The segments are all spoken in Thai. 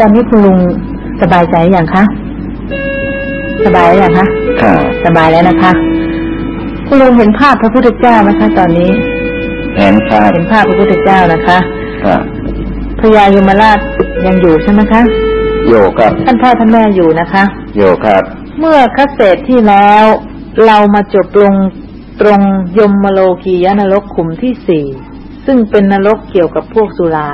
ตอนนี้คุณลุงสบายใจอย่างคะ สบายอย่างคะครับสบายแล้วนะคะ คุณลุงเห็นภาพพระพุทธเจ้าไหมคะ ตอนนี้ เห็นครับเห็นภาพพระพุทธเจ้านะคะครับพญายมราชยังอยู่ใช่ไหมคะ อยู่ครับ ท่านพ่อท่านแม่อยู่นะคะ อยู่ครับ เมื่อคัสเศษที่แล้วเรามาจบลงตรงยมโลกียนรกขุมที่สี่ซึ่งเป็นนรกเกี่ยวกับพวกสุรา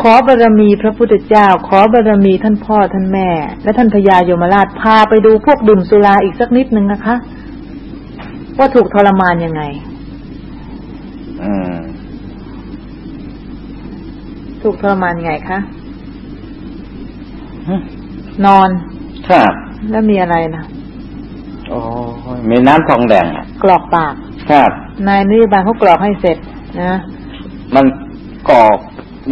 ขอบารมีพระพุทธเจ้า ขอบารมีท่านพ่อท่านแม่ และท่านพญายมราชพาไปดูพวกดื่มสุราอีกสักนิดนึงนะคะ ว่าถูกทรมานยังไงอืมถูกทรมานยังไงคะฮึนอน ครับ แล้วมีอะไรนะโอ้ยมีน้ำทองแดงอะกรอกปาก ครับ นายนโยบายเขากรอกให้เสร็จนะ มันกรอก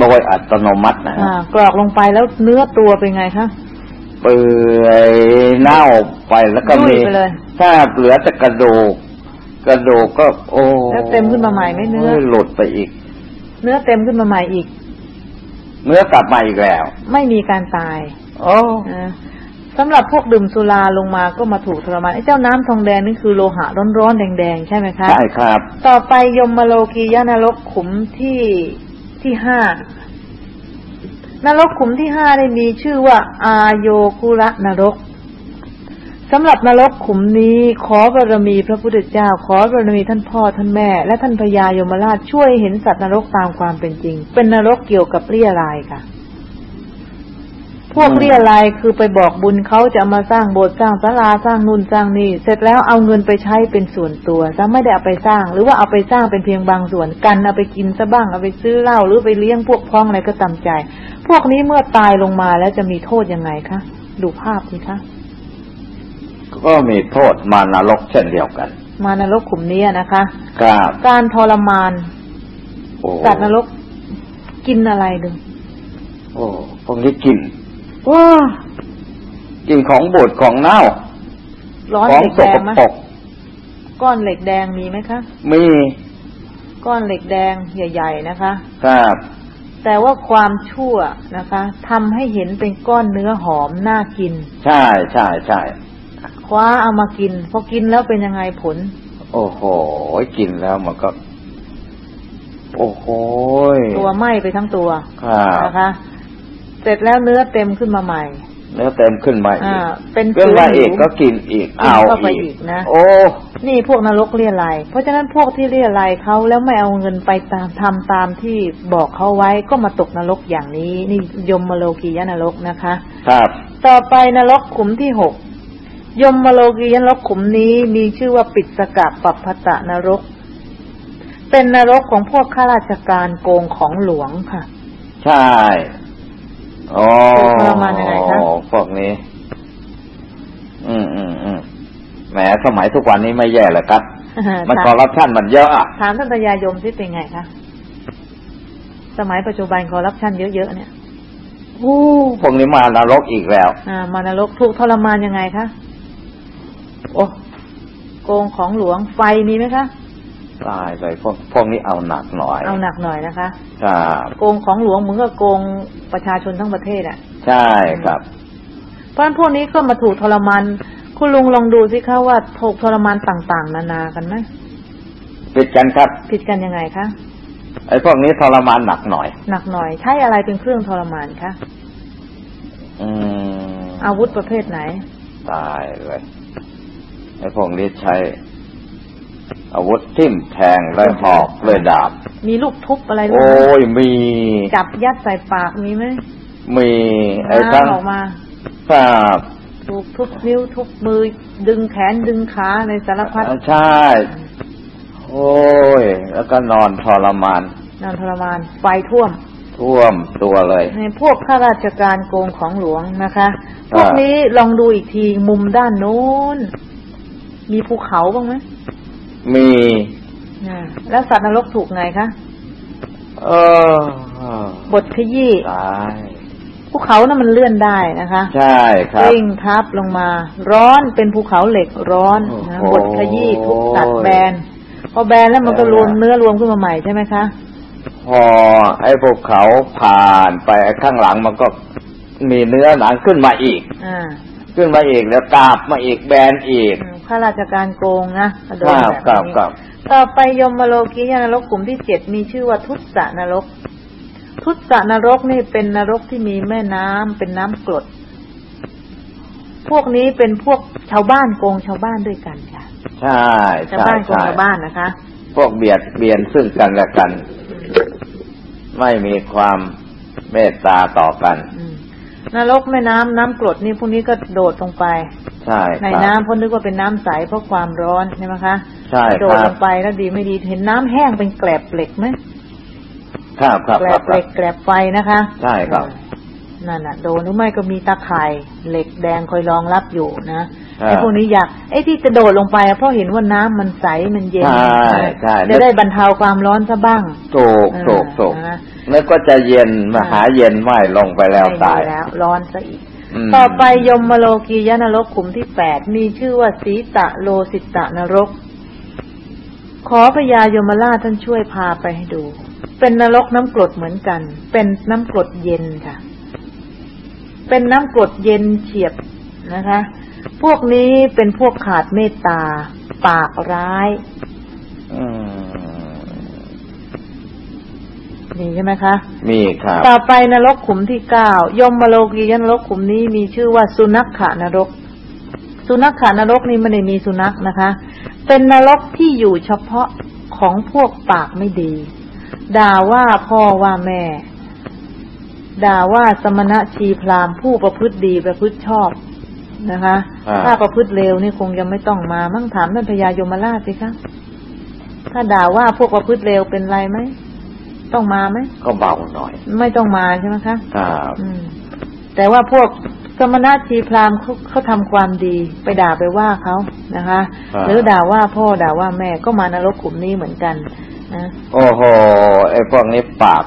โดยอัตโนมัตินะอ่ากรอกลงไปแล้วเนื้อตัวเป็นไงคะเปื่อยเน่าไปแล้วก็มียุ่ยไปเลยถ้าเหลือแต่กระดูกกระดูกก็ โอ้แล้วเต็มขึ้นมาใหม่ไหมเนื้อโยหลุดไปอีก เนื้อเต็มขึ้นมาใหม่อีก เนื้อกลับมาอีกแล้ว ไม่มีการตาย โอ้นะสำหรับพวกดื่มสุราลงมาก็มาถูกทรมานไอ้เจ้าน้ำทองแดงนี่คือโลหะร้อนๆแดงๆ ใช่ไหมคะใช่ครับ ต่อไปยมโลกียนรกขุมที่ ที่ห้านรกขุมที่ห้าได้มีชื่อว่า อาโยกุระนรกสำหรับนรกขุมนี้ขอบารมีพระพุทธเจ้า ขอบารมีท่านพ่อท่านแม่ และท่านพญายมราชช่วยเห็นสัตว์นรกตามความเป็นจริง เป็นนรกเกี่ยวกับเรียรายค่ะ พวกเรียรายคือไปบอกบุญเขาจะเอามาสร้างโบสถ์สร้างศาลาสร้างนู่นสร้างนี่เสร็จแล้วเอาเงินไปใช้เป็นส่วนตัวซะไม่ได้เอาไปสร้าง หรือว่าเอาไปสร้างเป็นเพียงบางส่วนกันเอาไปกินซะบ้างเอาไปซื้อเหล้าหรือไปเลี้ยงพวกพ้องอะไรก็ตามใจ พวกนี้เมื่อตายลงมาแล้วจะมีโทษยังไงคะดูภาพสิคะก็มีโทษมานรกเช่นเดียวกัน มานรกขุมนี้นะคะครับการทรมานโอ้สัตว์นรกกินอะไรดูโอ้พวกนี้กิน ว้ากินของบูดของเน่าร้อนของเหล็กสแดกงไหมปรกก้อนเหล็กแดงมีไหมคะมีก้อนเหล็กแดงใหญ่ ๆ นะคะครับแต่ว่าความชั่วนะคะทำให้เห็นเป็นก้อนเนื้อหอมน่ากิน ใช่ใช่ใช่คว้าเอามากินพอกินแล้วเป็นยังไงผล โอ้โหกินแล้วมันก็ โอ้โหตัวไหม้ไปทั้งตัวครับนะคะ เสร็จแล้วเนื้อเต็มขึ้นมาใหม่ เนื้อเต็มขึ้นมาอีอ่ากเป็นเรื่องมาอีกผิวก็กินอีกกินเอาเข้าไปอีอีกกนะโอ้นี่พวกนรกเรียรายเพราะฉะนั้นพวกที่เรียรายเขาแล้วไม่เอาเงินไปตามทำตามที่บอกเขาไว้ก็มาตกนรกอย่างนี้ นี่ยมโลกียนรกนะคะ ครับ ต่อไปนรกขุมที่หกยมโลกียนรกขุมนี้มีชื่อว่าปิดสกะปัปพตะนรก เป็นนรกของพวกข้าราชการโกงของหลวงค่ะ ใช่ โอ้ทรมานยังไงคะพวกนี้ อืมอืมอืมแหมสมัยทุกวันนี้ไม่แย่เลยครับมันคอร์รัปชันมันเยอะอะถามท่านตายายมที่เป็นไงคะสมัยปัจจุบันคอร์รัปชันเยอะๆเนี่ยโอ้พวกนี้มานรกอีกแล้ว อ่ามานรกถูกทรมานยังไงคะโอ้โกงของหลวงไฟมีไหมคะ ตายเลยพวกพวกนี้เอาหนักหน่อย เอาหนักหน่อยนะคะครับโกงของหลวงเหมือนกับโกงประชาชนทั้งประเทศอะ ใช่ครับ เพราะฉะนั้นพวกนี้ก็มาถูกทรมานคุณลุงลองดูสิคะว่าถูกทรมานต่างๆ นานากันไหมปิดกันครับ ผิดกันยังไงคะไอ้พวกนี้ทรมานหนักหน่อย หนักหน่อย ใช้อะไรเป็นเครื่องทรมานคะอืมอาวุธประเภทไหน ตายเลยไอ้พวกนี้ใช้ อาวุธทิ่มแทงเลยหอกเลยดาบ มีลูกทุบอะไรด้วยโอ้ไหมยมี จับยัดใส่ปากมีไหมมีไอ้ทั้งน้ำออกมาครับถูกทุบนิ้วทุบมือ ดึงแขนดึงขาในสารพัดใช่โอ้ย แล้วก็นอนทรมาน นอนทรมาน ไฟท่วม ท่วมตัวเลย ในพวกข้าราชการโกงของหลวงนะคะ พวกนี้ลองดูอีกทีมุมด้านโน้น มีภูเขาบ้างไหม มีอ่าแล้วสัตว์นรกถูกไงคะเออบทขยี้ตายภูเขาน่ะมันเลื่อนได้นะคะ ใช่ครับกลิ้งทับลงมา ร้อนเป็นภูเขาเหล็กร้อนนะโอ้โหบทขยี้ทุกตัดแบนพอแบนแล้วมันก็รวมเนื้อรวมขึ้นมาใหม่ใช่ไหมคะพอไอ้พวกเขาผ่านไปไอ้ข้างหลังมันก็มีเนื้อหนังขึ้นมาอีกอ่าขึ้นมาอีกแล้วกราบมาอีกแบนอีก ข้าราชการโกงนะโดนครับแบบครับนี้ครับต่อไปยมโลกียนรกกลุ่มที่เจ็ดมีชื่อว่าทุตสนรก ทุตสนรกนี่เป็นนรกที่มีแม่น้ำเป็นน้ำกรด พวกนี้เป็นพวกชาวบ้านโกงชาวบ้านด้วยกันค่ะ ใช่ชาวใช่บ้านโกงใช่ชาวบ้านนะคะ พวกเบียดเบียนซึ่งกันและกัน ไม่มีความเมตตาต่อกันอืมนรกแม่น้ำน้ำกรดนี่พวกนี้ก็โดดลงไป ใช่ในครับน้ำเพราะนึกว่าเป็นน้ำใสเพราะความร้อนใช่ไหมคะใช่โดคดรัลบงไปแล้วดีไม่ดีเห็นน้ำแห้งเป็นแกลบเหล็กไหมครับครับแกลครับบเหล็กแกลบไฟนะคะ ใช่ครับนั่นน่ะโดนหรือไม่ก็มีตาข่ายเหล็กแดงคอยรองรับอยู่นะอ่าไอ้พวกนี้อยากไอ้ที่จะโดดลงไปอะเพราะเห็นว่าน้ำมันใสมันเย็นใช่ใช่จะได้บรรเทาความร้อนซะบ้างถูกถูกถูกอ่าแล้วก็จะเย็นมหาเย็นไหวลงไปแล้วไม่ตายดีแล้ว ร้อนซะอีกม ต่อไปยมโลกียนรกขุมที่แปดมีชื่อว่าสีตะโลสิตะนรก ขอพญายมราชท่านช่วยพาไปให้ดู เป็นนรกน้ำกรดเหมือนกัน เป็นน้ำกรดเย็นค่ะ เป็นน้ำกรดเย็นเฉียบนะคะ พวกนี้เป็นพวกขาดเมตตา ปากร้าย อืม นี่ใช่ไหมคะ มีครับ ต่อไปนรกขุมที่เก้ายมโลกียนรกขุมนี้มีชื่อว่าสุนัขขานรก สุนัขขานรกนี่ไม่ได้มีสุนัขนะคะ เป็นนรกที่อยู่เฉพาะของพวกปากไม่ดี ด่าว่าพ่อว่าแม่ ด่าว่าสมณะชีพราหมณ์ผู้ประพฤติดีประพฤติชอบนะคะอ่าถ้าประพฤติเลวนี่คงยังไม่ต้องมามั่งถามท่านพญายมราชสิคะถ้าด่าว่าพวกประพฤติเลวเป็นไรไหม ต้องมาไหมก็เบาหน่อย ไม่ต้องมาใช่ไหมคะครับอืมแต่ว่าพวกสมณะชีพราหมณ์เขาเขาทำความดีไปด่าไปว่าเขานะคะครับหรือด่าว่าพ่อด่าว่าแม่ก็มานรกขุมนี้เหมือนกันนะโอ้โหไอ้พวกนี้ปาก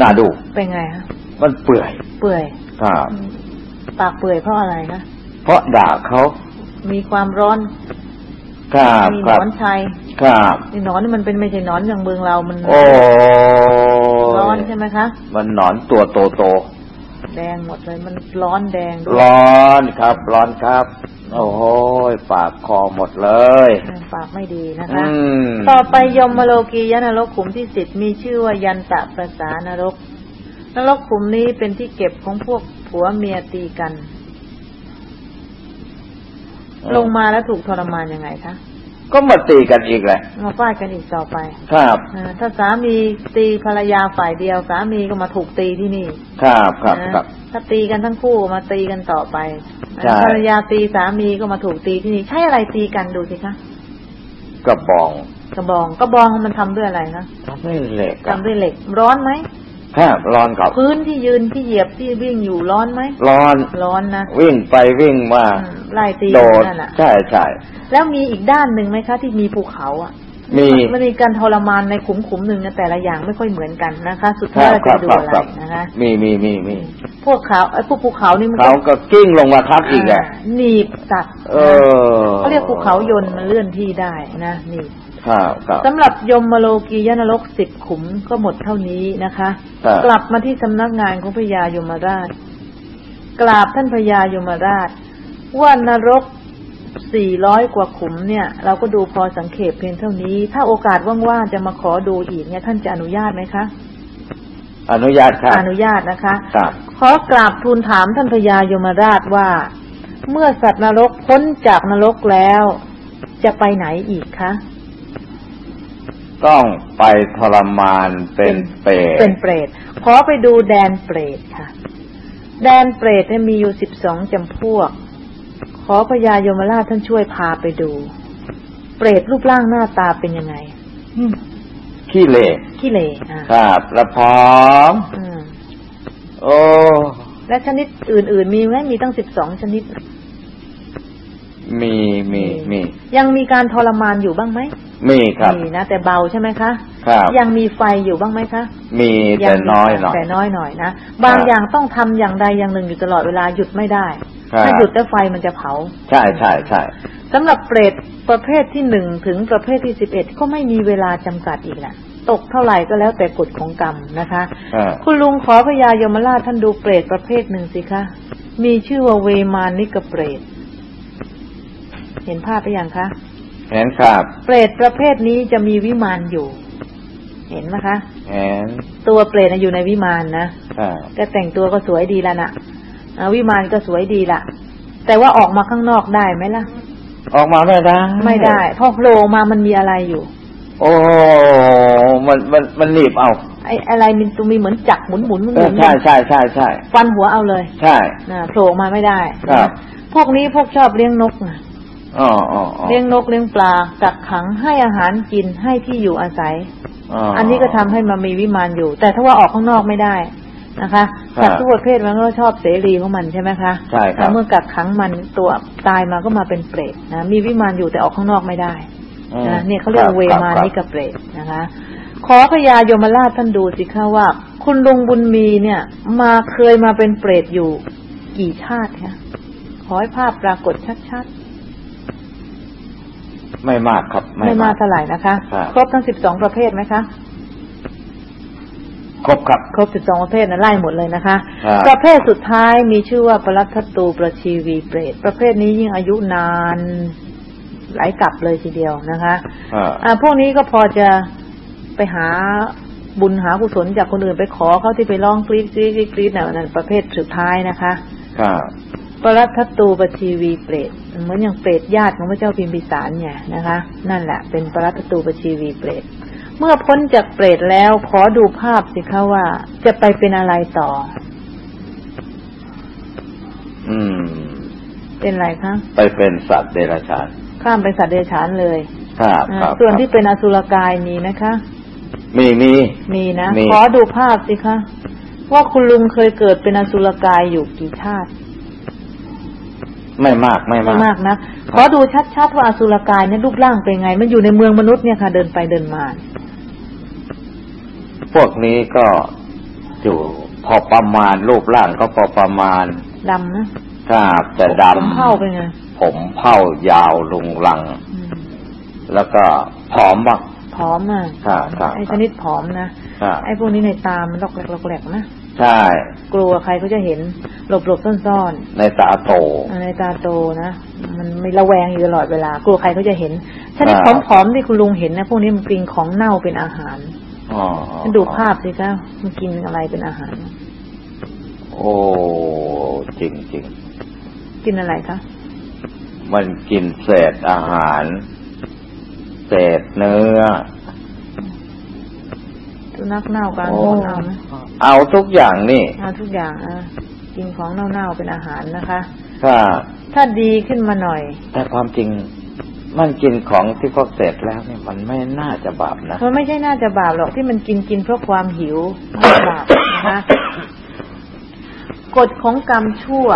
น่าดูเป็นไงฮะมันเปื่อย เปื่อยครับปากเปื่อยเพราะอะไรคะเพราะด่าเขามีความร้อนครับมีหคนรับอนชัย ครับนี่หนอนนี่มันเป็นไม่ใช่หนอนอย่างเมืองเรา มันโอ้ร้อนใช่ไหมคะ มันหนอนตัวโตโตแดงหมดเลย มันร้อนแดงด้ๆวยร้อนครับ ร้อนครับ โอ้โหปากคอหมดเลย ปากไม่ดีนะอืคะมต่อไปยมโลกียนรกขุมที่สิบมีชื่อว่ายันตะประสานรก นรกขุมนี้เป็นที่เก็บของพวกผัวเมียตีกัน ลงมาแล้วถูกทรมานยังไงคะ ก็มาตีกันอีกแหละมาฟาดกันอีกต่อไปครับอ่าถ้าสามีตีภรรยาฝ่ายเดียว สามีก็มาถูกตีที่นี่ ครับครับนะครับ ถ้าตีกันทั้งคู่มาตีกันต่อไปใช่ภรรยาตีสามีก็มาถูกตีที่นี่ ใช่อะไรตีกันดูสิคะกระบองกระบองกระบองมันทำด้วยอะไรคะทำให้เหล็กครับทำด้วยเหล็ก ร้อนไหม ครับร้อนครับ พื้นที่ยืนที่เหยียบที่วิ่งอยู่ร้อนไหมร้อนร้อนนะวิ่งไปวิ่งมาอืมไล่ตีโดดนั่นแหละใช่ใช่แล้วมีอีกด้านหนึ่งไหมคะ ที่มีภูเขาอะ มีมันมีการทรมานในขุมขุมๆหนึ่งนะแต่ละอย่างไม่ค่อยเหมือนกันนะคะ สุดคท้ายรับเราครัจะบดูครับอะไรครับนะคะมีมีมีมีพวกเขาไอ้พวกภูเขานี่มันเขาก็กิ้งลงมาทับอีกแหละาหนีบสัตว์เอนะอเขาเรียกภูเขายนต์มันเลื่อนที่ได้นะนี่ครับครับสำหรับยมโลกียนรกสิบขุมก็หมดเท่านี้นะคะครับกลับมาที่สำนักงานของพญายมราช กราบท่านพญายมราช ว่านรก สี่ร้อยกว่าขุมเนี่ย เราก็ดูพอสังเขปเพียงเท่านี้ ถ้าโอกาสว่างๆจะมาขอดูอีกเนี่ยท่านจะอนุญาตไหมคะ อนุญาตครับอนุญาตนะคะครับขอกราบทูลถามท่านพญายมราชว่า เมื่อสัตว์นรกพ้นจากนรกแล้ว จะไปไหนอีกคะต้องไปทรมานเป็นเปรตเป็นเปรตขอไปดูแดนเปรตค่ะ แดนเปรตเนี่ยมีอยู่สิบสองจำพวก ขอพญายมราชท่านช่วยพาไปดู เปรตรูปร่างหน้าตาเป็นยังไงขี้เหร่ขี้เหร่อ่าครับแล้วพร้อมอืมโอ้ และชนิดอื่น ๆ มีไหมมีตั้งสิบสองชนิด มีมีมี ยังมีการทรมานอยู่บ้างไหมมีครับมีนะแต่เบาใช่ไหมคะครับยังมีไฟอยู่บ้างไหมคะ มีแต่งมีน้อยหน่อยแต่น้อยหน่อยนะบางครับอย่างต้องทำอย่างใดอย่างหนึ่งอยู่ตลอดเวลาหยุดไม่ได้ครับ ถ้าหยุดแล้วไฟมันจะเผา ใช่ใช่ใช่สำหรับเปรตประเภทที่หนึ่งถึงประเภทที่สิบเอ็ดก็ไม่มีเวลาจำกัดอีกแหละตกเท่าไหร่ก็แล้วแต่กฎของกรรมนะคะอ่าคุณลุงขอพญายมราชท่านดูเปรตประเภทหนึ่งสิคะ มีชื่อว่าเวมานิกเปรต เห็นภาพไปยังคะ เห็นครับ เปรตประเภทนี้จะมีวิมานอยู่ เห็นไหมคะ เห็น ตัวเปรตน่ะอยู่ในวิมานนะอ่าก็แต่งตัวก็สวยดีแล้วนะอ่า วิมานก็สวยดีละแต่ว่าออกมาข้างนอกได้ไหมล่ะ ออกมาไม่ได้ ไม่ได้เพราะโผล่ออกมามันมีอะไรอยู่ โอ้มันมันมันหนีบเอาไอ้อะไรมันตัวมีเหมือนจักรหมุนหมุนหมุนเอหมุอนใช่ใช่ใช่ใช่ฟันหัวเอาเลย ใช่นะโผล่ออกมาไม่ได้ครับนะพวกนี้พวกชอบเลี้ยงนกนะอ๋ออ๋ออ๋อเลี้ยงนกเลี้ยงปลากักขังให้อาหารกินให้ที่อยู่อาศัยอันนี้ก็ทำให้มันมีวิมานอยู่ แต่ถ้าว่าออกข้างนอกไม่ได้ นะคะครับสัตว์ทุกประเภทมันก็ชอบเสรีของมันใช่ไหมคะใช่ครับแล้วเมื่อกักขังมันตัวตายมาก็มาเป็นเปรตนะมีวิมานอยู่แต่ออกข้างนอกไม่ได้อืมนะเนี่ยเขาเรียกว่าเวมาครับนิกเปรตนะคะ ขอพญายมราชท่านดูสิคะว่า คุณลุงบุญมีเนี่ย มาเคยมาเป็นเปรตอยู่กี่ชาติคะขอให้ภาพปรากฏชัดๆไม่มากครับ ไม่มากเท่าไหร่นะคะ ครับครบทั้งสิบสองประเภทไหมคะ ครบครับ ครบสิบสองประเภทนะไล่หมดเลยนะคะครับประเภทสุดท้ายมีชื่อว่าปรัตตูประชีวีเปรต ประเภทนี้ยิ่งอายุนานหลายกลับเลยทีเดียวนะคะอ่าอ่าพวกนี้ก็พอจะไปหาบุญหากุศลจากคนอื่นไปขอเขาที่ไปร้องกรีดกรีดกรีดกรีดน่ะนั่นประเภทสุดท้ายนะคะครับปรัตตูปชีวีเปรตเหมือนอย่างเปรตญาติของพระเจ้าพิมพิสารเนี่ยนะคะ นั่นแหละเป็นปรัตตูปชีวีเปรต เมื่อพ้นจากเปรตแล้วขอดูภาพสิคะว่า จะไปเป็นอะไรต่อ อืม เป็นอะไรคะ ไปเป็นสัตว์เดรัจฉาน ข้ามไปสัตว์เดรัจฉานเลยครับอ่าครับส่วนที่ครับเป็นอสุรกายมีไหมคะ มีมี มีนะมีขอดูภาพสิคะ ว่าคุณลุงเคยเกิดเป็นอสุรกายอยู่กี่ชาติ ไม่มากไม่ไม่มากมากนะขอดูชัดๆว่าอสุรกายเนี่ยรูปร่างเป็นไง มันอยู่ในเมืองมนุษย์เนี่ยค่ะ เดินไปเดินมาพ วกนี้ก็อยู่พอประมาณรูปร่างก็พอประมาณดำนะครับจะดผมเข้าเป็นไงำผมเผ้ายาวลุงลังอืมแล้วก็ผอมบ้างผอมอะครับครับไอ้ชนิดผอมนะครับไอ้พวกนี้ในตามันหลอกแหลกหลอกแหลกนะใช่ กลัวใครเขาจะเห็นหลบหลบๆซ่อนในตาโตๆในตาโตนะมันไม่ระแวงอยู่ตลอดเวลา กลัวใครเขาจะเห็นชนิดครับผอมๆที่คุณลุงเห็นนะพวกนี้มันกินของเน่าเป็นอาหารอ๋อ ดูภาพสิคะมันกินอะไรเป็นอาหาร โอ้จริงจริงกินอะไรคะๆมันกินเศษอาหาร เศษเนื้อสุนัขเน่าการโอ้คนเอาไหมเอาทุกอย่างนี่ เอาทุกอย่างอะกินของเน่าๆเป็นอาหารนะคะ ถ้า ถ้าดีขึ้นมาหน่อย แต่ความจริง มันกินของที่เขาเสร็จแล้วเนี่ยมันไม่น่าจะบาปนะมันไม่ใช่น่าจะบาปหรอกที่มันกินกินเพราะความหิวไม่บาปนะคะกฎของกรรมชั่ว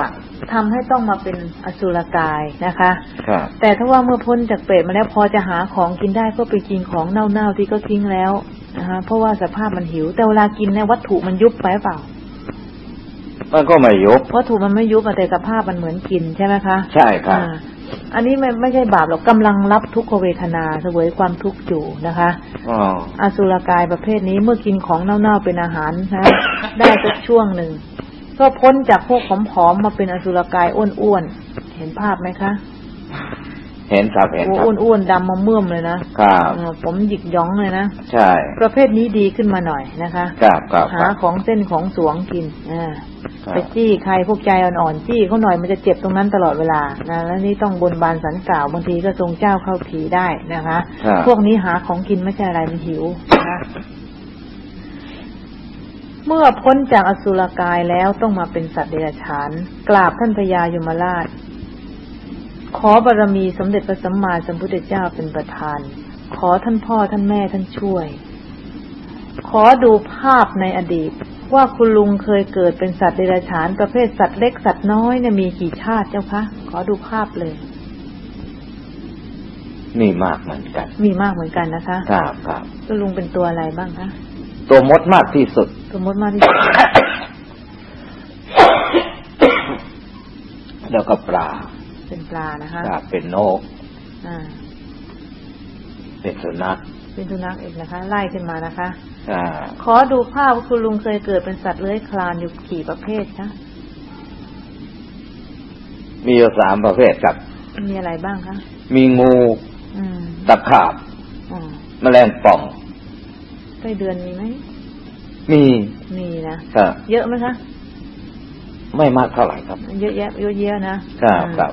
ทำให้ต้องมาเป็นอสุรกายนะคะครับแต่ถ้าว่าเมื่อพ้นจากเปรตมาแล้วพอจะหาของกินได้ก็ไปกินของเน่าๆที่ก็ทิ้งแล้วนะคะเพราะว่าสภาพมันหิว แต่เวลากินเนี่ยวัตถุมันยุบไปเปล่ามันก็ไม่ยุบวัตถุมันไม่ยุบอะแต่สภาพมันเหมือนกินใช่ไหมคะ ใช่ครับ อ่าอันนี้ไม่ไม่ใช่บาปหรอกกำลังรับทุกขเวทนาเสวยความทุกข์อยู่นะคะอ๋ออสุรกายประเภทนี้เมื่อกินของเน่าๆเป็นอาหารนะได้สักช่วงหนึ่งก็พ้นจากพวกผอมๆมาเป็นอสุรกายอ้วนๆเห็นภาพไหมคะ เห็นครับเห็นโอ้ครับอ้วนๆดำมาเมื่อมเลยนะครับเออผมหยิกหย้องเลยนะใช่ ประเภทนี้ดีขึ้นมาหน่อยนะคะครับครับคหารับของเส้นของสวงกินอ่าครับไปจี้ใครพวกใจอ่อนๆจี้เขาหน่อยมันจะเจ็บตรงนั้นตลอดเวลานะแล้วนี่ต้องบนบานสันกล่าวบางทีก็ทรงเจ้าเข้าผีได้นะคะครับพวกนี้หาของกินไม่ใช่อะไรมันหิวนะคะเมื่อพ้นจากอสุรกายแล้วต้องมาเป็นสัตว์เดรัจฉาน กราบท่านพญายมราช ขอบารมีสมเด็จพระสัมมาสัมพุทธเจ้าเป็นประธาน ขอท่านพ่อท่านแม่ท่านช่วย ขอดูภาพในอดีต ว่าคุณลุงเคยเกิดเป็นสัตว์เดรัจฉานประเภทสัตว์เล็กสัตว์น้อยเนี่ยมีกี่ชาติเจ้าคะ ขอดูภาพเลย มีมากเหมือนกัน มีมากเหมือนกันนะคะ ครับครับคุณลุงเป็นตัวอะไรบ้างคะ ตัวมดมากที่สุดสมมติมากที่สุด แล้วก็ปลา เป็นปลานะคะครับเป็นนกอ่าเป็นสุนัขเป็นเป็นสุนัขอีกนะคะ ไล่ขึ้นมานะคะขอดูภาพว่าคุณลุงเคยเกิดเป็นสัตว์เลื้อยคลานอยู่กี่ประเภทคะมีอยู่สามประเภทครับ มีอะไรบ้างคะ มีงูตะขาบแมลงป่องไส้เดือนมีไหม มี มีนะครับเยอะไหมคะ ไม่มากเท่าไหร่ครับ เยอะแยะเยอะแยะนะครับครับ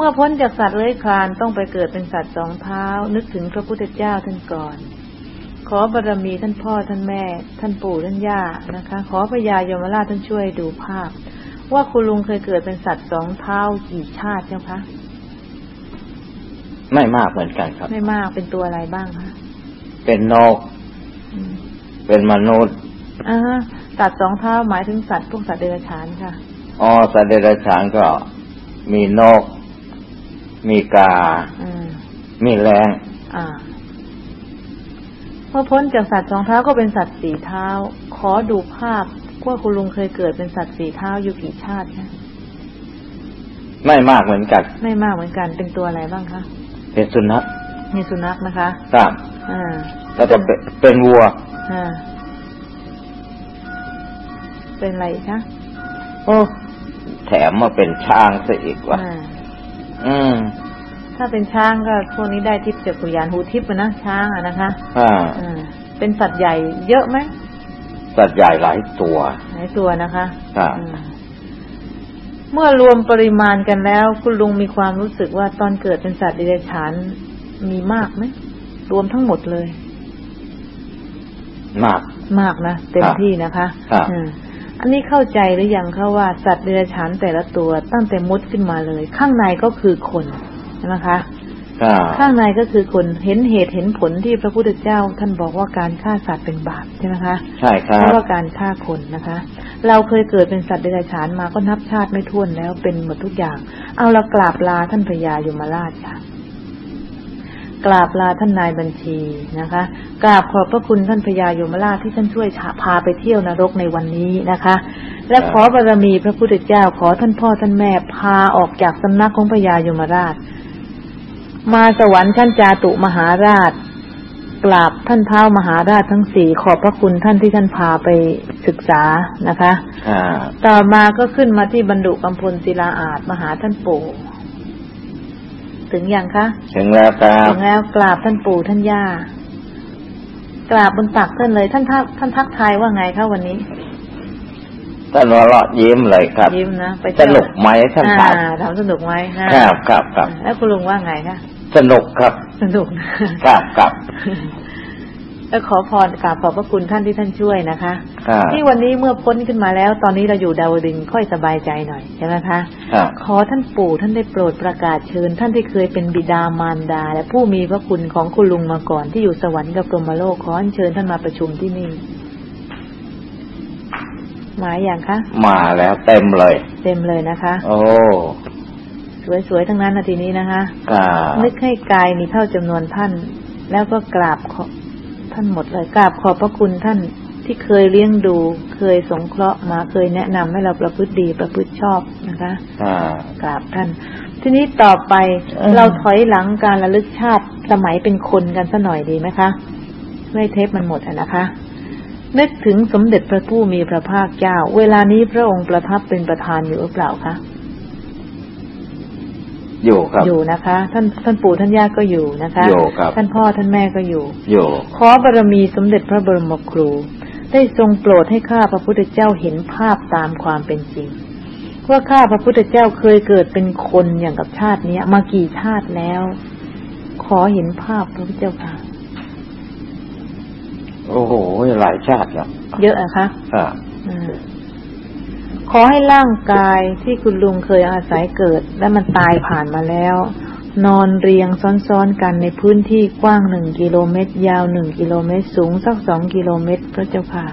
เมื่อพ้นจากสัตว์เลื้อยคลานต้องไปเกิดเป็นสัตว์สองเท้า นึกถึงพระพุทธเจ้าท่านก่อน ขอบารมีท่านพ่อท่านแม่ ท่านปู่ท่านย่านะคะ ขอพญายมราชท่านช่วยดูภาพ ว่าคุณลุงเคยเกิดเป็นสัตว์สองเท้ากี่ชาติเจ้าคะไม่มากเหมือนกันครับ ไม่มากเป็นตัวอะไรบ้างคะเป็นนก เป็นมนุษย์อ่าสัตว์สองเท้าหมายถึงสัตว์พวกสัตว์เดรัจฉานค่ะอ๋อสัตว์เดรัจฉานก็มีนก มีกามีแรงอ่าพอพ้นจากสัตว์สองเท้าก็เป็นสัตว์สี่เท้า ขอดูภาพว่าคุณลุงเคยเกิดเป็นสัตว์สี่เท้าอยู่กี่ชาติคะไม่มากเหมือนกัน ไม่มากเหมือนกัน เป็นตัวอะไรบ้างคะเป็นสุนัขมีสุนัขนะคะครับอ่าแล้วจะเป็นวัวอ่าเป็นอะไรคะโอ้แถมมาเป็นช้างซะอีกว่ะอื มถ้าเป็นช้างก็พวกนี้ได้ทิพย์จากกุยานหูทิพย์นะช้างอะนะคะอ่าเป็นสัตว์ใหญ่เยอะไหมสัตว์ใหญ่หลายตัว หลายตัวนะคะอ่าเมื่อรวมปริมาณกันแล้ว คุณลุงมีความรู้สึกว่าตอนเกิดเป็นสัตว์ดิเรกชันมีมากไหมรวมทั้งหมดเลย มาก มากนะเต็มที่นะคะอั นนี้เข้าใจหรือยังคะว่าสัตว์เดรัจฉานแต่ละตัวตั้งแต่มดขึ้นมาเลย ข้างในก็คือคนใช่ไหมคะข้างในก็คือคนเห็นเหตุเห็นผลที่พระพุทธเจ้า ท่านบอกว่าการฆ่าสัตว์เป็นบาปใช่ไหมคะใช่ครับเพราะว่าการฆ่าคนนะคะ เราเคยเกิดเป็นสัตว์เดรัจฉานมาก็นับชาติไม่ท้วนแล้วเป็นหมดทุกอย่าง เอาเรากราบลาท่านพญายมราชค่ะ กราบลาท่านนายบัญชีนะคะ กราบขอบพระคุณท่านพญายมราชที่ท่านช่วยพาไปเที่ยวนรกในวันนี้นะคะ และขอบารมีพระพุทธเจ้าขอท่านพ่อท่านแม่พาออกจากสำนักของพญายมราช มาสวรรค์ท่านจาตุมหาราช กราบท่านเท้ามหาราชทั้งสี่ขอบพระคุณท่านที่ท่านพาไปศึกษานะคะต่อมาก็ขึ้นมาที่บรรดุกำพลศิลาอาจมาหาท่านปู่ ถึงยังคะ ถึงแล้วครับถึงแล้วกราบท่านปู่ท่านย่า กราบบนตักท่านเลย ท่านทักท่านทักทายว่าไงคะวันนี้ ท่านหัวเราะยิ้มเลยครับ ยิ้มนะไปสนุกไหมท่านถามถามสนุกไหมครับครับครับแล้วคุณลุงว่าไงคะสนุกครับ สนุกครับครับ แล้วขอพรกราบขอบพระคุณท่านที่ท่านช่วยนะคะที่วันนี้เมื่อพ้นขึ้นมาแล้ว ตอนนี้เราอยู่ดาวดึงค่อยสบายใจหน่อยใช่ไหมคะขอท่านปู่ท่านได้โปรดประกาศเชิญ ท่านที่เคยเป็นบิดามารดา และผู้มีพระคุณของคุณลุงมาก่อนที่อยู่สวรรค์กับกรมโลกขอเชิญท่านมาประชุมที่นี่มาอย่างคะ มาแล้วเต็มเลย เต็มเลยนะคะ โอ้สวยๆทั้งนั้นนาทีนี้นะคะนึกให้กายมีเท่าจำนวนท่าน แล้วก็กราบ ท่านหมดเลยกราบขอบพระคุณท่านที่เคยเลี้ยงดู เคยสงเคราะห์มาเคยแนะนำให้เราประพฤติดีประพฤติชอบนะคะกราบท่าน ทีนี้ต่อไปเราถอยหลังการระลึกชาติสมัยเป็นคนกันสัหน่อยดีไหมคะไม่เทปมันหมดอะนะคะนึกถึงสมเด็จพระผู้มีพระภาคเจ้า เวลานี้พระองค์ประทับเป็นประธานอยู่หรือเปล่าคะ อยู่ครับ อยู่นะคะ ท่านท่านปู่ท่านย่าก็อยู่นะคะอยู่ครับ ท่านพ่อท่านแม่ก็อยู่ อยู่ ขอบารมีสมเด็จพระบรมครู ได้ทรงโปรดให้ข้าพระพุทธเจ้าเห็นภาพตามความเป็นจริงว่าข้าพระพุทธเจ้าเคยเกิดเป็นคนอย่างกับชาตินี้มากี่ชาติแล้ว ขอเห็นภาพพระพุทธเจ้าค่ะ โอ้โหหลายชาติแล้วเยอะอะคะอ่า ขอให้ร่างกายที่คุณลุงเคยอาศัยเกิด และมันตายผ่านมาแล้ว นอนเรียงซ้อนๆกันในพื้นที่กว้างหนึ่งกิโลเมตร ยาวหนึ่งกิโลเมตร สูงสักสองกิโลเมตรพระเจ้าค่ะ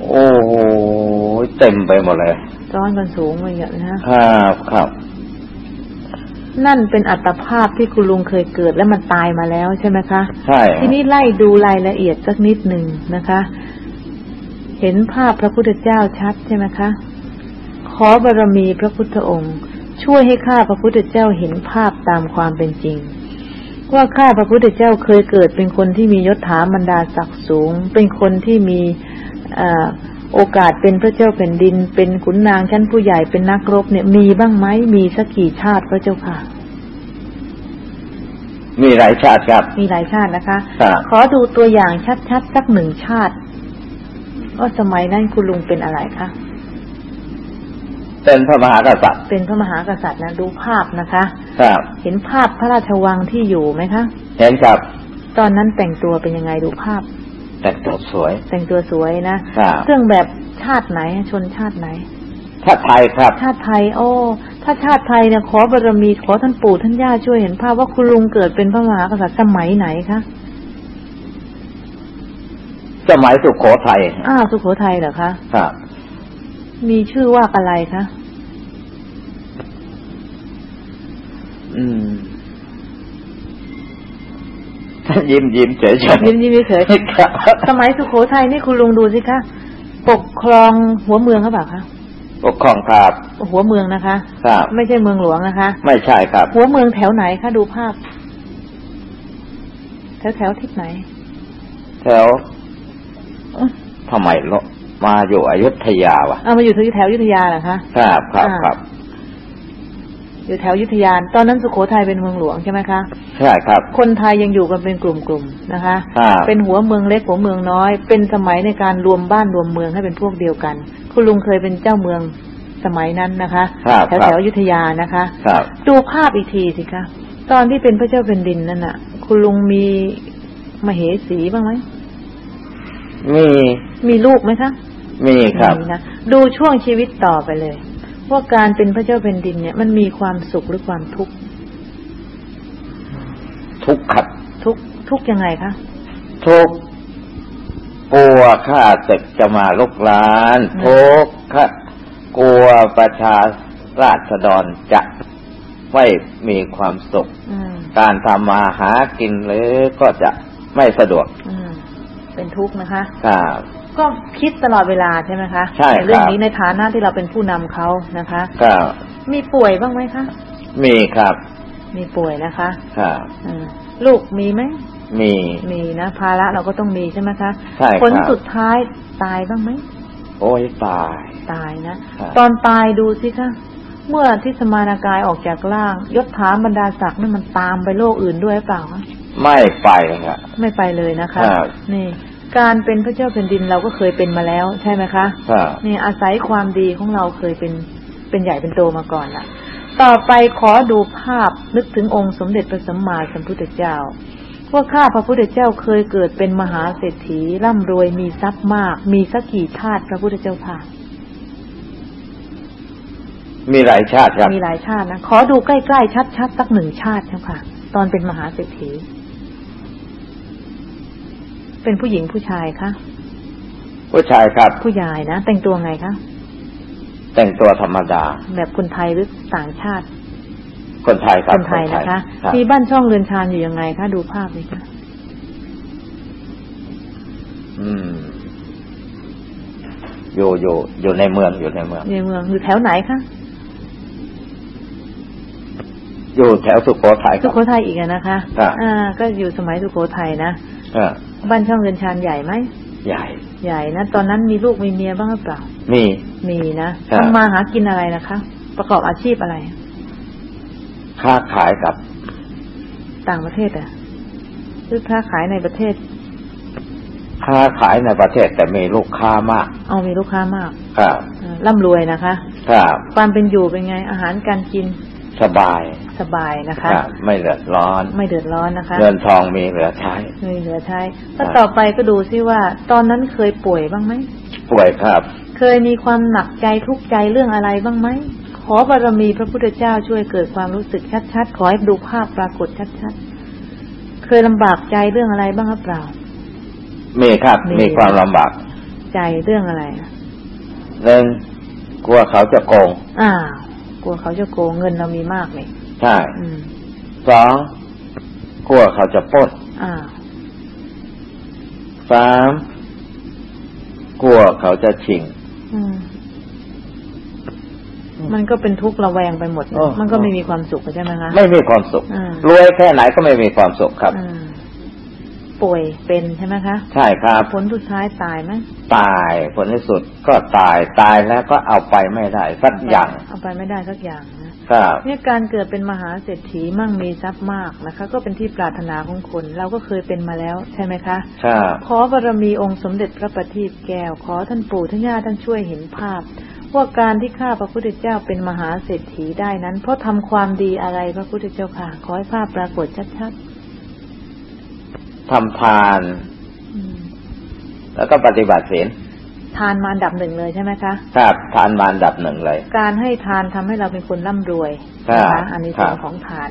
โอ้โหเต็มไปหมดเลยซ้อนกันสูงไปอย่างนะครับครับ นั่นเป็นอัตภาพที่คุณลุงเคยเกิดและมันตายมาแล้วใช่ไหมคะ ใช่ ทีนี้ไล่ดูรายละเอียดสักนิดหนึ่งนะคะ เห็นภาพพระพุทธเจ้าชัดใช่ไหมคะ ขอบารมีพระพุทธองค์ ช่วยให้ข้าพระพุทธเจ้าเห็นภาพตามความเป็นจริง ว่าข้าพระพุทธเจ้าเคยเกิดเป็นคนที่มียศถาบรรดาศักดิ์สูง เป็นคนที่มีโอกาสเป็นพระเจ้าแผ่นดิน เป็นขุนนางชั้นผู้ใหญ่เป็นนักรบเนี่ยมีบ้างไหมมีสักกี่ชาติพระเจ้าค่ะมีหลายชาติครับ มีหลายชาตินะคะ ขอดูตัวอย่างชัดๆสักหนึ่งชาติ ว่าสมัยนั้นคุณลุงเป็นอะไรคะเป็นพระมหากษัตริย์ เป็นพระมหากษัตริย์นะดูภาพนะคะ ครับ เห็นภาพพระราชวังที่อยู่ไหมคะ เห็นครับ ตอนนั้นแต่งตัวเป็นยังไงดูภาพ แต่งตัวสวย แต่งตัวสวยนะครับเครื่องแบบชาติไหนชนชาติไหน ชาติไทยครับ ชาติไทย โอ้ ถ้าชาติไทยเนี่ยขอบารมีขอท่านปู่ท่านย่าช่วยเห็นภาพว่าคุณลุงเกิดเป็นพระมหากษัตริย์สมัยไหนคะ สมัยสุโขทัยอ้าวสุโขทัยเหรอคะครับมีชื่อว่าอะไรคะอืมยิ้มยิ้มเฉยเฉยยิ้มยิ้มเฉยสมัยสุโขทัยนี่คุณลุงดูสิคะปกครองหัวเมืองเขาบอกคะปกครองครับหัวเมืองนะคะครับไม่ใช่เมืองหลวงนะคะ ไม่ใช่ครับ หัวเมืองแถวไหนคะดูภาพ แถวแถวทิศไหน แถว ทำไมลมาอยู่อยุธยาวะเอามาอยู่ที่แถวอยุธยาเหรอคะครับครับครับอยู่แถวยุธยาตอนนั้นสุโขทัยเป็นเมืองหลวงใช่ไหมคะใช่ครับ คนไทยยังอยู่กันเป็นกลุ่มๆนะคะ เป็นหัวเมืองเล็กหัวเมืองน้อย เป็นสมัยในการรวมบ้านรวมเมืองให้เป็นพวกเดียวกัน คุณลุงเคยเป็นเจ้าเมืองสมัยนั้นนะคะแถวแถวยุธยานะคะครับดูภาพอีกทีสิคะตอนที่เป็นพระเจ้าเป็นดินนั่นน่ะ คุณลุงมีมเหสีบ้างไหม มีมีลูกไหมคะมีครับนะดูช่วงชีวิตต่อไปเลยว่าการเป็นพระเจ้าเป็นดินเนี่ยมันมีความสุขหรือความทุกข์ทุกข์ครับทุกทุกยังไงคะทุกข์กลัวข้าศึกจะมาลุกลานทุกข์กลัวประชาราษฎรจะไม่มีความสุข การทำมาหากินเลยก็จะไม่สะดวก เป็นทุกข์นะคะครับก็คิดตลอดเวลาใช่ไหมคะใช่เรื่องนี้ในฐานะที่เราเป็นผู้นำเขานะคะครับมีป่วยบ้างไหมคะมีครับ มีป่วยนะคะครับลูกมีไหมมีมีนะภาระเราก็ต้องมีใช่ไหมคะใช่ผลสุดท้ายตายบ้างไหมโอ้ยตายตายนะตอนตายดูสิคะเมื่อที่สมานากายออกจากร่าง ยศถาบรรดาศักดิ์นั่นมันตามไปโลกอื่นด้วยเปล่าคะ ไม่ไปครับไม่ไปเลยนะคะนี่ การเป็นพระเจ้าแผ่นดินเราก็เคยเป็นมาแล้วใช่ไหมคะนี่อาศัยความดีของเราเคยเป็นเป็นใหญ่เป็นโตมาก่อนละต่อไปขอดูภาพนึกถึงองค์สมเด็จพระสัมมาสัมพุทธเจ้าว่าข้าพระพุทธเจ้าเคยเกิดเป็นมหาเศรษฐีร่ำรวยมีทรัพย์มาก มีสักกี่ชาติพระพุทธเจ้าค่ะ มีหลายชาติครับ มีหลายชาตินะ ขอดูใกล้ๆชัดๆสักหนึ่งชาติเจ้าค่ะ ตอนเป็นมหาเศรษฐี เป็นผู้หญิงผู้ชายคะผู้ชายครับ ผู้ใหญ่นะแต่งตัวไงคะแต่งตัวธรรมดา แบบคนไทยหรือต่างชาติ คนไทยครับคนไทยนะคะ มีบ้านช่องเรือนชานอยู่ยังไงคะดูภาพเลยค่ะอืมอยู่อยู่อยู่ในเมืองอยู่ในเมืองในเมืองอยู่แถวไหนคะอยู่แถวสุโขทัยสุโขทัยอีกนะคะอ่าก็อยู่สมัยสุโขทัยนะ บ้านช่องเรือนชานใหญ่ไหมใหญ่ ใหญ่นะตอนนั้นมีลูกมีเมียบ้างหรือเปล่า มี มีนะทำมาหากินอะไรนะคะ ประกอบอาชีพอะไร ค้าขายกับต่างประเทศอะหรือค้าขายในประเทศ ค้าขายในประเทศแต่มีลูกค้ามากเอามีลูกค้ามาก ครับร่ำรวยนะคะ ครับความเป็นอยู่เป็นไงอาหารการกิน สบาย สบายนะคะไม่เดือดร้อน ไม่เดือดร้อนนะคะเงินทองมีเหลือใช้มีเหลือใช้แล้วต่อไปก็ดูซิว่า ตอนนั้นเคยป่วยบ้างไหมป่วยครับ เคยมีความหนักใจทุกข์ใจเรื่องอะไรบ้างไหมขอบารมีพระพุทธเจ้าช่วยเกิดความรู้สึกชัดๆขอให้ดูภาพปรากฏชัดๆเคยลำบากใจเรื่องอะไรบ้างหรือเปล่ามีครับ มีความลำบาก ใจเรื่องอะไรเรื่องกลัวเขาจะโกง อ่ากลัวเขาจะโกงเงินเรามีมากเลย ใช่สองกลัวเขาจะปล้นสามกลัวเขาจะชิงมันก็เป็นทุกข์ระแวงไปหมดโอ้มันก็ไม่มีความสุขใช่ไหมคะ ไม่มีความสุขอ่ารวยแค่ไหนก็ไม่มีความสุขครับอ่าป่วยเป็นใช่ไหมคะ ใช่ครับ ผลสุดท้ายตายไหมตาย ผลที่สุดก็ตาย ตายแล้วก็เอาไปไม่ได้สักอย่าง เอาไปไม่ได้สักอย่างนะ ครับเนี่ยการเกิดเป็นมหาเศรษฐีมั่งมีทรัพย์มากนะคะ ก็เป็นที่ปรารถนาของคน เราก็เคยเป็นมาแล้วใช่ไหมคะครับขอบารมีองค์สมเด็จพระประทีปแก้วขอท่านปู่ท่านย่าท่านช่วยเห็นภาพว่าการที่ข้าพระพุทธเจ้าเป็นมหาเศรษฐีได้นั้น เพราะทำความดีอะไรพระพุทธเจ้าค่ะ ขอให้ภาพปรากฏชัดทำทานๆอืมแล้วก็ปฏิบัติศีล ทานมาอันดับหนึ่งเลยใช่ไหมคะครับทานมาอันดับหนึ่งเลย การให้ทานทำให้เราเป็นคนร่ำรวยครับนะคะอันนี้ส่วนครับของทาน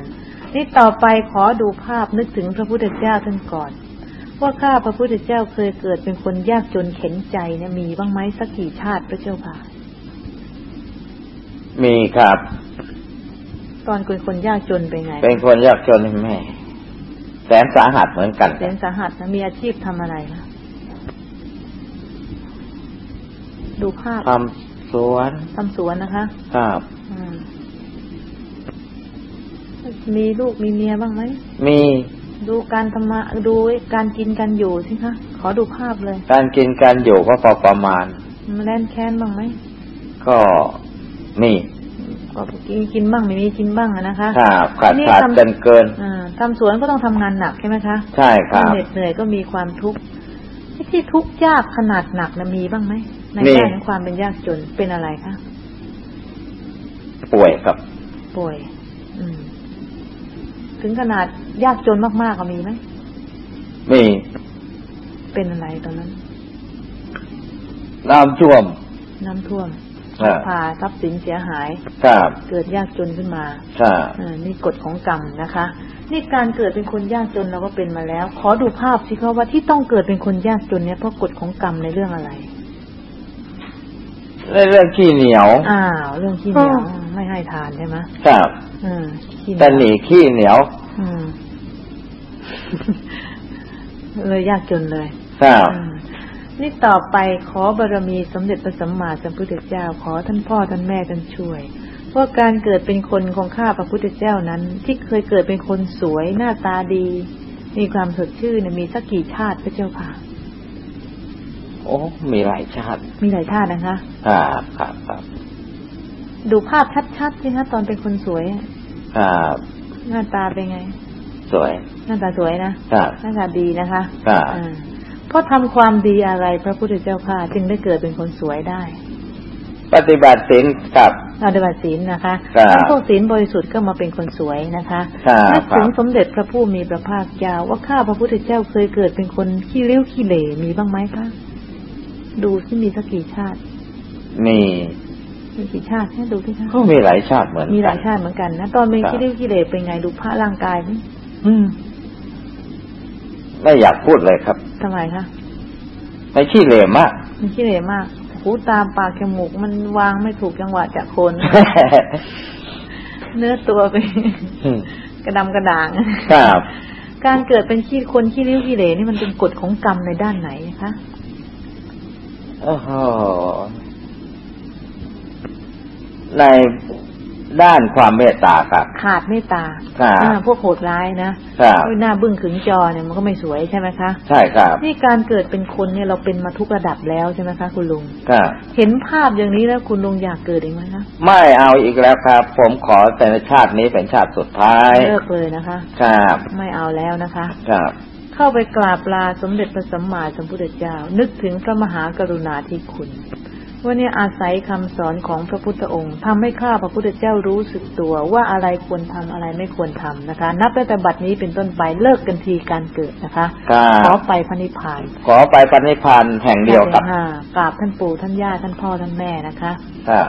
นี่ต่อไปขอดูภาพนึกถึงพระพุทธเจ้าท่านก่อนว่าข้าพระพุทธเจ้าเคยเกิดเป็นคนยากจนเข็นใจเนี่ยมีบ้างไหมสักกี่ชาติพระเจ้าค่ะ มีครับ ตอนเป็นคนยากจนเป็นไง เป็นคนยากจนแม่แสนสาหัสเหมือนกันเสียงสาหัสนะมีอาชีพทำอะไรคะ ดูภาพทำสวนทำสวนนะคะครับอืมมีลูกมีเมียบ้างไหมมีดูการทำมาดูการกินกันอยู่สิคะขอดูภาพเลย การกินการอยู่ก็พอประมาณมันแล่นแค้นบ้างไหมก็มีก็กินกินบ้างไม่มีกินบ้างอะนะคะครับขาดนี่ขาดทำเกินเกินอ่าทำสวนก็ต้องทำงานหนักใช่ไหมคะใช่ครับเหน็ดเหนื่อยก็มีความทุกข์ไอ้ที่ทุกข์ยากขนาดหนักนะมีบ้างไหม ในมีแง่ของความเป็นยากจนเป็นอะไรคะป่วยครับ ป่วย อืม ถึงขนาดยากจนมากๆก็มีไหมมีเป็นอะไรตอนนั้น น้ำท่วม น้ำท่วมครับพาทรัพย์สินเสียหายครับเกิดยากจนขึ้นมาครับเออนี่กฎของกรรมนะคะ นี่การเกิดเป็นคนยากจนเราก็เป็นมาแล้ว ขอดูภาพสิคะว่าที่ต้องเกิดเป็นคนยากจนเนี่ยเพราะกฎของกรรมในเรื่องอะไร เรื่องขี้เหนียว อ้าวเรื่องขี้เหนียวอ้าวไม่ให้ทานใช่ไหมครับอืมขี้เหนีแต่ยวหนีขี้เหนียวอืมเลยยากจนเลยครับอืมนี่ต่อไปขอบารมีสมเด็จพระสัมมาสัมพุทธเจ้า ขอท่านพ่อท่านแม่ท่านช่วยว่าการเกิดเป็นคนของข้าพระพุทธเจ้านั้น ที่เคยเกิดเป็นคนสวยหน้าตาดี มีความสดชื่นเนี่ยมีสักกี่ชาติพระเจ้าค่ะ โอ้มีหลายชาติ มีหลายชาตินะคะครับครับครับดูภาพชัดๆสิคะตอนเป็นคนสวยครับหน้าตาเป็นไง สวย หน้าตาสวยนะครับหน้าตาดีนะคะครับอ่าเพราะทำความดีอะไรพระพุทธเจ้าค่ะจึงได้เกิดเป็นคนสวยได้ ปฏิบัติศีลกับปฏิบัติศีลนะคะครับถ้าพวกศีลบริสุทธิ์ก็มาเป็นคนสวยนะคะครับนึกถึงครับสมเด็จพระผู้มีพระภาคเจ้าว่าข้าพระพุทธเจ้าเคยเกิดเป็นคนขี้ริ้วขี้เหร่มีบ้างไหมคะ ดูที่มีสักกี่ชาติมีมีกี่ชาติให้ดูที่คะก็มีหลายชาติเหมือนกันมีหลายชาติเหมือนกันนะตอนเป็นครับขี้ริ้วขี้เหร่เป็นไงดูพระร่างกายนี่อืม ไม่อยากพูดเลยครับทำไมคะไม่ขี้เหร่มากมันขี้เหร่มากหูตามปากจมูกมันวางไม่ถูกจังหวะจากคน เนื้อตัวเป็นกระดำกระด่างครับ การเกิดเป็นขี้คนขี้ริ้วขี้เหร่นี่มันเป็นกฎของกรรมในด้านไหนคะ โอ้โหในด้านความเมตตาครับ ขาดเมตตาครับอ่าพวกโหดร้ายนะครับโอ้ยหน้าบึ้งขึงจอเนี่ยมันก็ไม่สวยใช่ไหมคะ ใช่ครับนี่การเกิดเป็นคนเนี่ยเราเป็นมาทุกระดับแล้วใช่ไหมคะ คุณลุงครับเห็นภาพอย่างนี้แล้วคุณลุงอยากเกิดอีกไหมคะ ไม่เอาอีกแล้วครับ ผมขอแต่ในชาตินี้เป็นชาติสุดท้ายเลิกเลยนะคะ ครับ ไม่เอาแล้วนะคะ ครับ เข้าไปกราบลาสมเด็จพระสัมมาสัมพุทธเจ้า นึกถึงพระมหากรุณาธิคุณว่าเนี่ยอาศัยคำสอนของพระพุทธองค์ทำให้ข้าพระพุทธเจ้ารู้สึกตัวว่าอะไรควรทำอะไรไม่ควรทำนะคะ นับตั้งแต่บัดนี้เป็นต้นไปเลิกกันทีการเกิดนะคะครัขอบไปพระนิพพาน ขอไปปณิพานธ์แห่งเดียวกับอ่ากราบท่านปู่ท่านย่าท่านพ่อท่านแม่นะคะครับ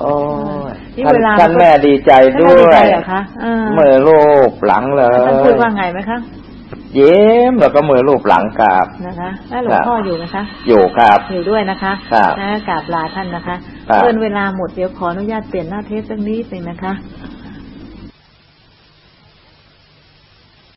โอ้ยนี่ท่านเวลาท่านแม่ดีใจด้ท่านวดีใจยเหรอคะอ่ามือรูปหลังเลยท่านพูดว่าไงไหมคะเยิ้มแล้วก็มือรูปหลังกราบนะคะแล้วหลวงพ่ออยู่นะคะ อยู่ครับอยู่ด้วยนะคะครับนะกราบลาท่านนะคะครับเกินเวลาหมดเดี๋ยวขออนุญาตเปลี่ยนหน้าเทปสักนิดหนึ่งนะคะ